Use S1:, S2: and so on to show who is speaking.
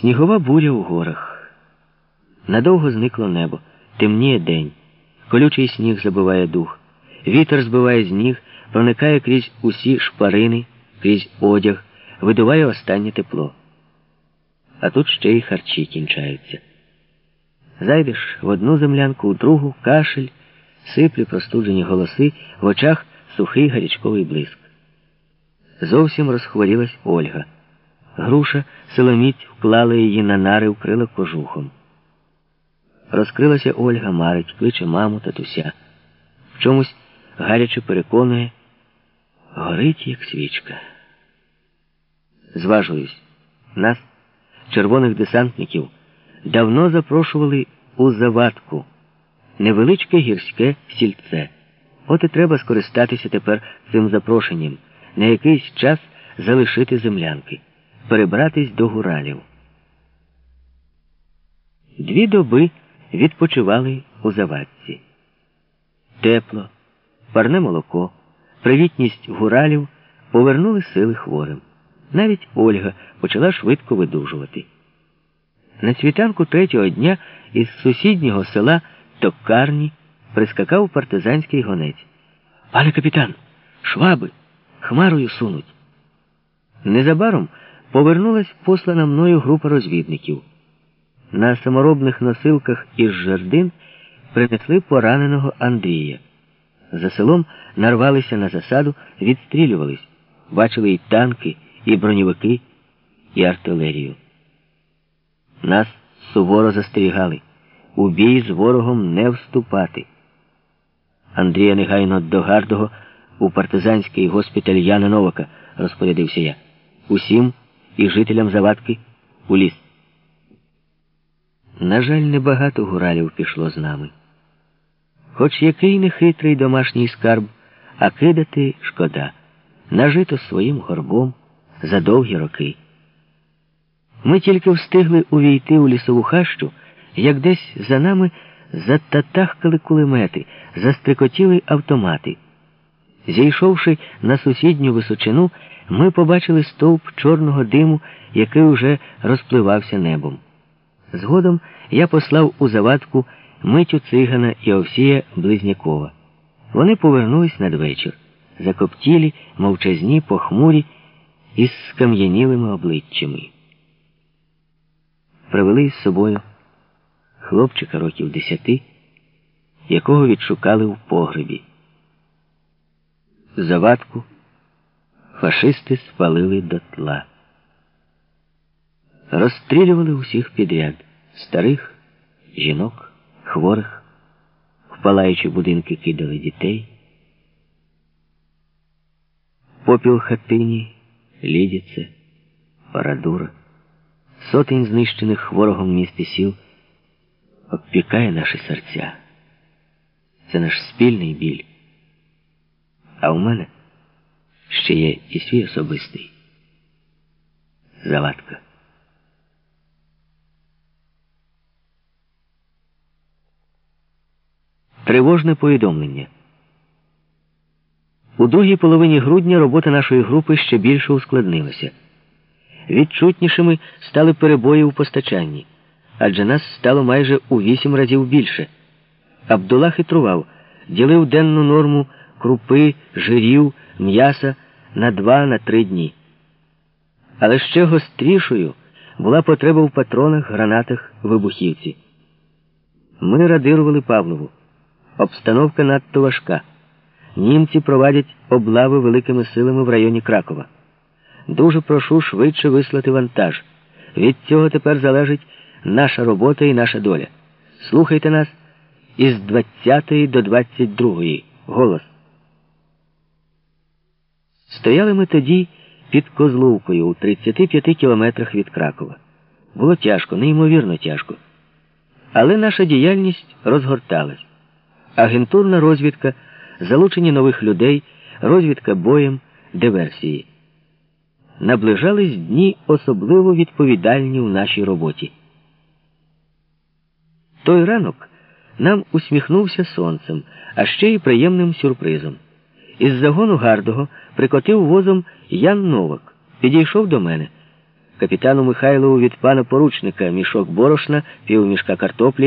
S1: Снігова буря у горах. Надовго зникло небо, темніє день, колючий сніг забиває дух, вітер збиває з ніг, проникає крізь усі шпарини, крізь одяг, видуває останнє тепло. А тут ще й харчі кінчаються. Зайдеш в одну землянку, у другу кашель, сиплі простуджені голоси, в очах сухий гарячковий блиск. Зовсім розхворілась Ольга. Груша силоміць вклала її на нари, вкрила кожухом. Розкрилася Ольга, марить, кличе маму татуся. В чомусь гаряче переконує, горить, як свічка. Зважуюсь, нас, червоних десантників, давно запрошували у завадку, невеличке гірське сільце. От і треба скористатися тепер цим запрошенням, на якийсь час залишити землянки перебратись до гуралів. Дві доби відпочивали у завадці. Тепло, парне молоко, привітність гуралів повернули сили хворим. Навіть Ольга почала швидко видужувати. На світанку третього дня із сусіднього села Токарні прискакав партизанський гонець. Пане капітан, шваби хмарою сунуть. Незабаром повернулась послана мною група розвідників. На саморобних носилках із жердин принесли пораненого Андрія. За селом нарвалися на засаду, відстрілювались, бачили і танки, і броньовики, і артилерію. Нас суворо застерігали у бій з ворогом не вступати. Андрія негайно до Гардого у партизанський госпіталь Яна Новака, розпорядився я. Усім і жителям завадки у ліс. На жаль, небагато гуралів пішло з нами. Хоч який нехитрий домашній скарб, а кидати шкода, нажито своїм горбом за довгі роки. Ми тільки встигли увійти у лісову хащу, як десь за нами зататахкали кулемети, застрикотіли автомати. Зійшовши на сусідню височину, ми побачили стовп чорного диму, який уже розпливався небом. Згодом я послав у завадку митю цигана і Овсія Близнякова. Вони повернулись надвечір, закоптілі, мовчазні, похмурі із скам'янілими обличчями. Привели з собою хлопчика років десяти, якого відшукали в погребі. Завадку фашисти спалили дотла. Розстрілювали усіх підряд старих, жінок, хворих, в будинки кидали дітей. Попіл хатині, лідіце, парадура, сотень знищених ворогом міст і сіл обпікає наші серця. Це наш спільний біль. А у мене ще є і свій особистий завадка. Тривожне повідомлення. У другій половині грудня робота нашої групи ще більше ускладнилася. Відчутнішими стали перебої у постачанні, адже нас стало майже у вісім разів більше. Абдула хитрував, ділив денну норму крупи, жирів, м'яса на два на три дні. Але ще гострішою була потреба в патронах, гранатах, вибухівці. Ми радирували Павлову. Обстановка надто важка. Німці проводять облави великими силами в районі Кракова. Дуже прошу швидше вислати вантаж. Від цього тепер залежить наша робота і наша доля. Слухайте нас із 20 до 22. Голос. Стояли ми тоді під Козловкою у 35 кілометрах від Кракова. Було тяжко, неймовірно тяжко. Але наша діяльність розгорталась. Агентурна розвідка, залучення нових людей, розвідка боєм, диверсії. Наближались дні особливо відповідальні в нашій роботі. Той ранок нам усміхнувся сонцем, а ще й приємним сюрпризом. Із загону Гардого прикотив возом Ян Новак. Підійшов до мене. капітану Михайлову від пана поручника мішок борошна, півмішка картоплі,